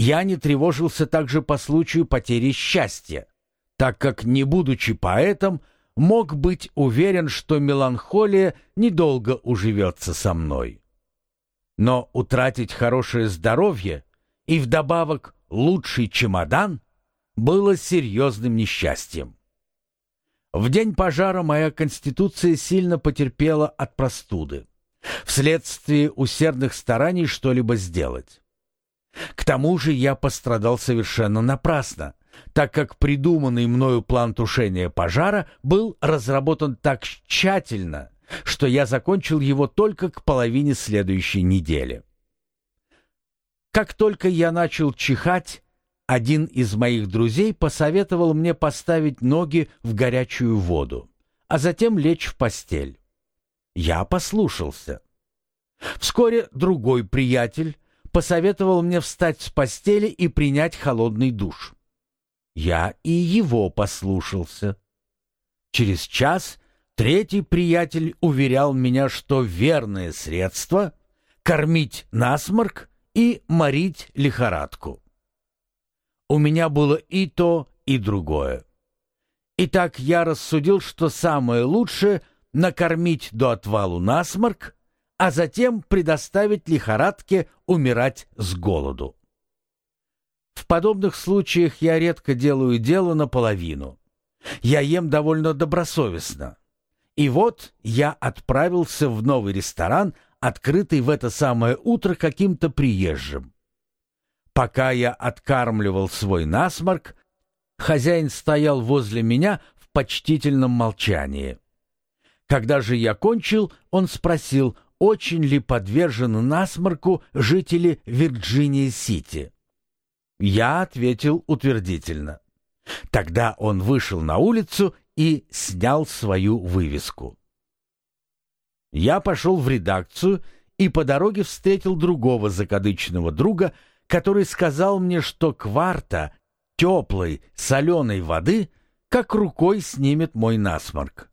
Я не тревожился также по случаю потери счастья, так как, не будучи поэтом, мог быть уверен, что меланхолия недолго уживется со мной. Но утратить хорошее здоровье и вдобавок лучший чемодан было серьезным несчастьем. В день пожара моя конституция сильно потерпела от простуды, вследствие усердных стараний что-либо сделать. К тому же я пострадал совершенно напрасно, так как придуманный мною план тушения пожара был разработан так тщательно, что я закончил его только к половине следующей недели. Как только я начал чихать, один из моих друзей посоветовал мне поставить ноги в горячую воду, а затем лечь в постель. Я послушался. Вскоре другой приятель посоветовал мне встать с постели и принять холодный душ. Я и его послушался. Через час третий приятель уверял меня, что верное средство — кормить насморк и морить лихорадку. У меня было и то, и другое. Итак, я рассудил, что самое лучшее — накормить до отвалу насморк, а затем предоставить лихорадке умирать с голоду. В подобных случаях я редко делаю дело наполовину. Я ем довольно добросовестно. И вот я отправился в новый ресторан, открытый в это самое утро каким-то приезжим. Пока я откармливал свой насморк, хозяин стоял возле меня в почтительном молчании. Когда же я кончил, он спросил, очень ли подвержены насморку жители Вирджинии-Сити. Я ответил утвердительно. Тогда он вышел на улицу и снял свою вывеску. Я пошел в редакцию и по дороге встретил другого закадычного друга, который сказал мне, что кварта теплой соленой воды как рукой снимет мой насморк.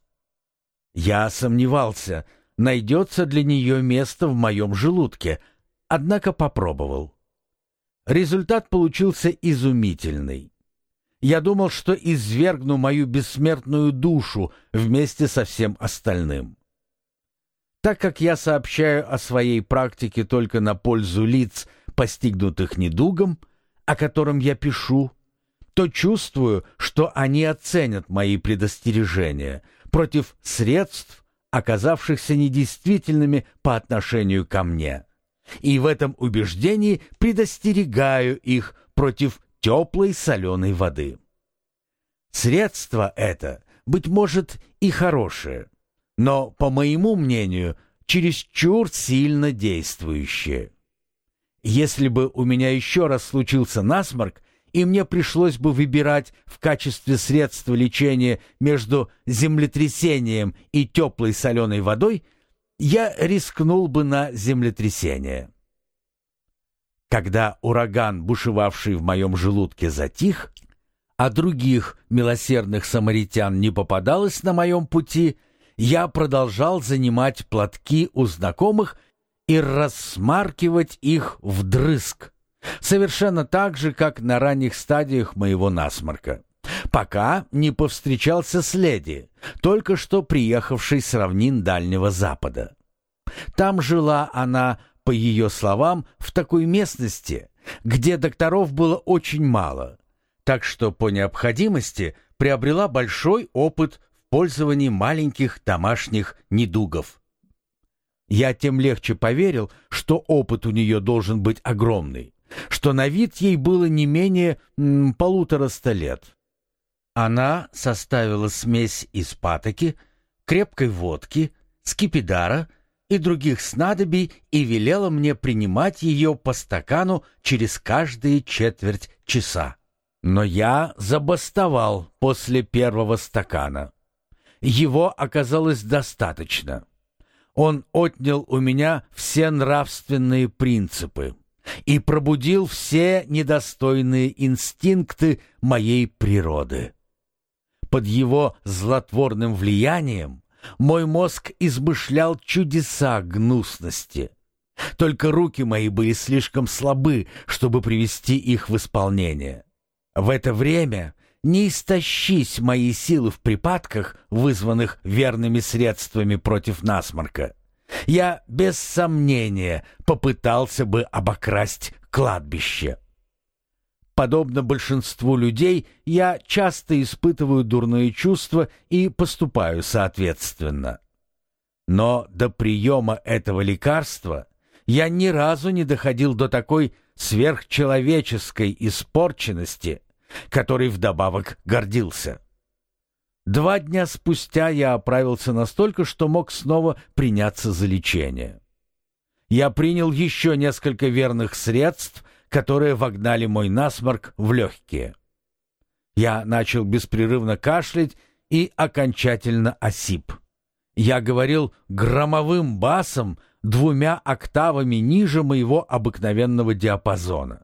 Я сомневался, найдется для нее место в моем желудке, однако попробовал. Результат получился изумительный. Я думал, что извергну мою бессмертную душу вместе со всем остальным. Так как я сообщаю о своей практике только на пользу лиц, постигнутых недугом, о котором я пишу, то чувствую, что они оценят мои предостережения против средств, оказавшихся недействительными по отношению ко мне и в этом убеждении предостерегаю их против теплой соленой воды. Средство это, быть может, и хорошее, но, по моему мнению, чересчур сильно действующее. Если бы у меня еще раз случился насморк, и мне пришлось бы выбирать в качестве средства лечения между землетрясением и теплой соленой водой – я рискнул бы на землетрясение. Когда ураган, бушевавший в моем желудке, затих, а других милосердных самаритян не попадалось на моем пути, я продолжал занимать платки у знакомых и рассмаркивать их вдрызг, совершенно так же, как на ранних стадиях моего насморка пока не повстречался с леди, только что приехавшей с равнин Дальнего Запада. Там жила она, по ее словам, в такой местности, где докторов было очень мало, так что по необходимости приобрела большой опыт в пользовании маленьких домашних недугов. Я тем легче поверил, что опыт у нее должен быть огромный, что на вид ей было не менее м, полутораста лет. Она составила смесь из патоки, крепкой водки, скипидара и других снадобий и велела мне принимать ее по стакану через каждые четверть часа. Но я забастовал после первого стакана. Его оказалось достаточно. Он отнял у меня все нравственные принципы и пробудил все недостойные инстинкты моей природы. Под его злотворным влиянием мой мозг измышлял чудеса гнусности. Только руки мои были слишком слабы, чтобы привести их в исполнение. В это время не истощись мои силы в припадках, вызванных верными средствами против насморка. Я без сомнения попытался бы обокрасть кладбище. Подобно большинству людей, я часто испытываю дурные чувства и поступаю соответственно. Но до приема этого лекарства я ни разу не доходил до такой сверхчеловеческой испорченности, которой вдобавок гордился. Два дня спустя я оправился настолько, что мог снова приняться за лечение. Я принял еще несколько верных средств, которые вогнали мой насморк в легкие. Я начал беспрерывно кашлять и окончательно осип. Я говорил громовым басом двумя октавами ниже моего обыкновенного диапазона.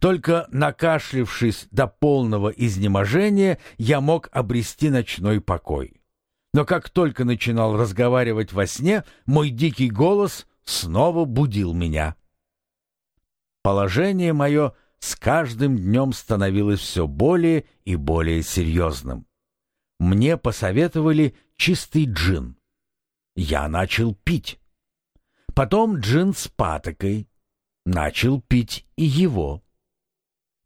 Только накашлившись до полного изнеможения, я мог обрести ночной покой. Но как только начинал разговаривать во сне, мой дикий голос снова будил меня. Положение мое с каждым днем становилось все более и более серьезным. Мне посоветовали чистый джин. Я начал пить. Потом джин с патокой. Начал пить и его.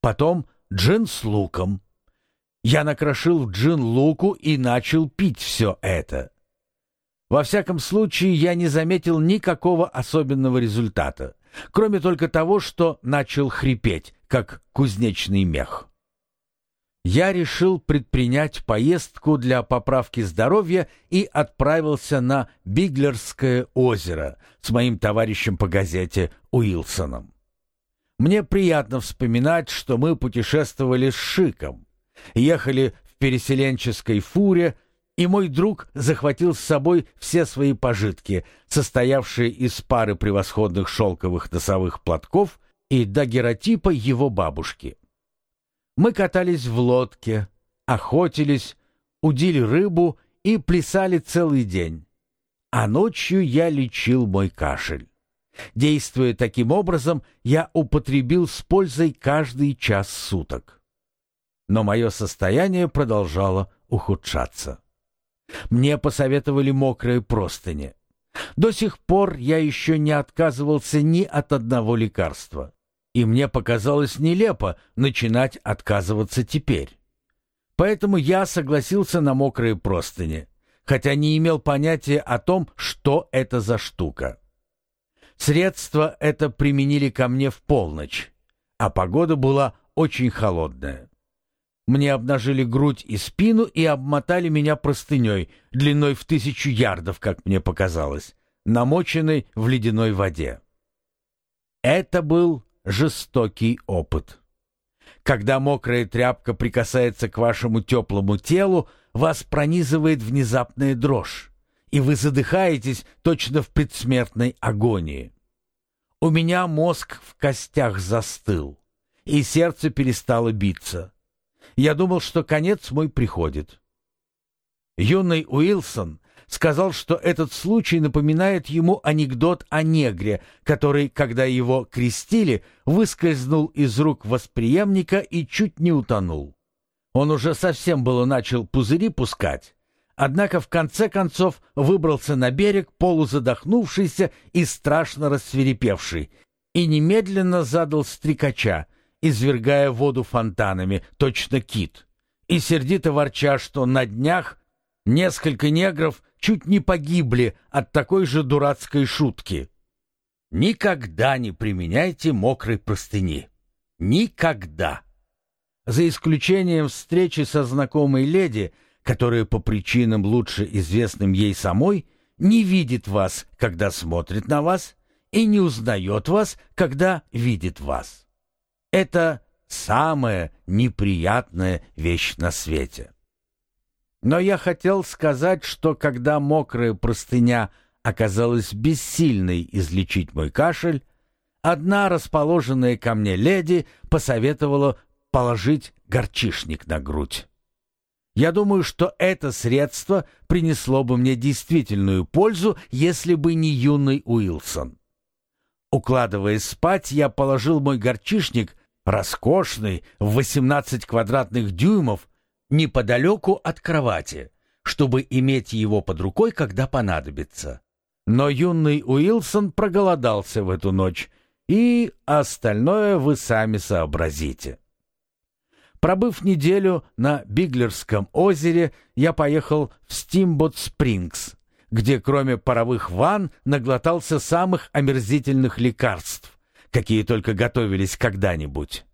Потом джин с луком. Я накрошил в джин луку и начал пить все это. Во всяком случае, я не заметил никакого особенного результата кроме только того, что начал хрипеть, как кузнечный мех. Я решил предпринять поездку для поправки здоровья и отправился на Биглерское озеро с моим товарищем по газете Уилсоном. Мне приятно вспоминать, что мы путешествовали с Шиком, ехали в переселенческой фуре, и мой друг захватил с собой все свои пожитки, состоявшие из пары превосходных шелковых носовых платков и дагеротипа его бабушки. Мы катались в лодке, охотились, удили рыбу и плясали целый день. А ночью я лечил мой кашель. Действуя таким образом, я употребил с пользой каждый час суток. Но мое состояние продолжало ухудшаться. Мне посоветовали мокрые простыни. До сих пор я еще не отказывался ни от одного лекарства. И мне показалось нелепо начинать отказываться теперь. Поэтому я согласился на мокрые простыни, хотя не имел понятия о том, что это за штука. Средство это применили ко мне в полночь, а погода была очень холодная. Мне обнажили грудь и спину и обмотали меня простыней, длиной в тысячу ярдов, как мне показалось, намоченной в ледяной воде. Это был жестокий опыт. Когда мокрая тряпка прикасается к вашему теплому телу, вас пронизывает внезапная дрожь, и вы задыхаетесь точно в предсмертной агонии. У меня мозг в костях застыл, и сердце перестало биться. Я думал, что конец мой приходит. Юный Уилсон сказал, что этот случай напоминает ему анекдот о негре, который, когда его крестили, выскользнул из рук восприемника и чуть не утонул. Он уже совсем было начал пузыри пускать, однако в конце концов выбрался на берег, полузадохнувшийся и страшно рассверепевший, и немедленно задал стрекача, извергая воду фонтанами, точно кит, и сердито ворча, что на днях несколько негров чуть не погибли от такой же дурацкой шутки. Никогда не применяйте мокрой простыни. Никогда. За исключением встречи со знакомой леди, которая по причинам лучше известным ей самой не видит вас, когда смотрит на вас, и не узнает вас, когда видит вас. Это самая неприятная вещь на свете. Но я хотел сказать, что когда мокрая простыня оказалась бессильной излечить мой кашель, одна расположенная ко мне леди посоветовала положить горчишник на грудь. Я думаю, что это средство принесло бы мне действительную пользу, если бы не юный Уилсон. Укладываясь спать, я положил мой горчишник, роскошный, в 18 квадратных дюймов, неподалеку от кровати, чтобы иметь его под рукой, когда понадобится. Но юный Уилсон проголодался в эту ночь, и остальное вы сами сообразите. Пробыв неделю на Биглерском озере, я поехал в Стимбот-Спрингс, где кроме паровых ванн наглотался самых омерзительных лекарств, какие только готовились когда-нибудь.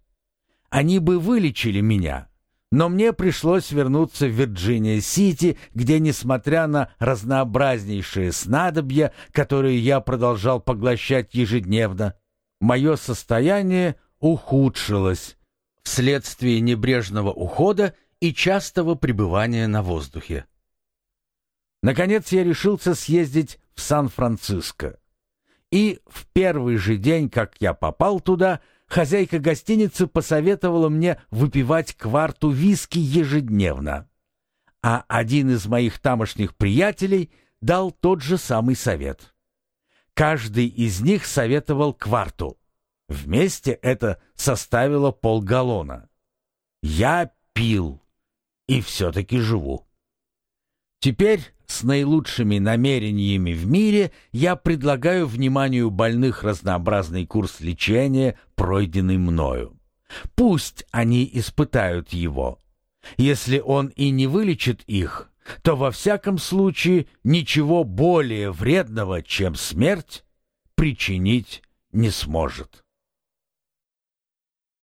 Они бы вылечили меня, но мне пришлось вернуться в Вирджиния-Сити, где, несмотря на разнообразнейшие снадобья, которые я продолжал поглощать ежедневно, мое состояние ухудшилось вследствие небрежного ухода и частого пребывания на воздухе. Наконец я решился съездить в Сан-Франциско. И в первый же день, как я попал туда, хозяйка гостиницы посоветовала мне выпивать кварту виски ежедневно. А один из моих тамошних приятелей дал тот же самый совет. Каждый из них советовал кварту. Вместе это составило полгаллона. Я пил и все-таки живу. Теперь с наилучшими намерениями в мире я предлагаю вниманию больных разнообразный курс лечения, пройденный мною. Пусть они испытают его. Если он и не вылечит их, то во всяком случае ничего более вредного, чем смерть, причинить не сможет.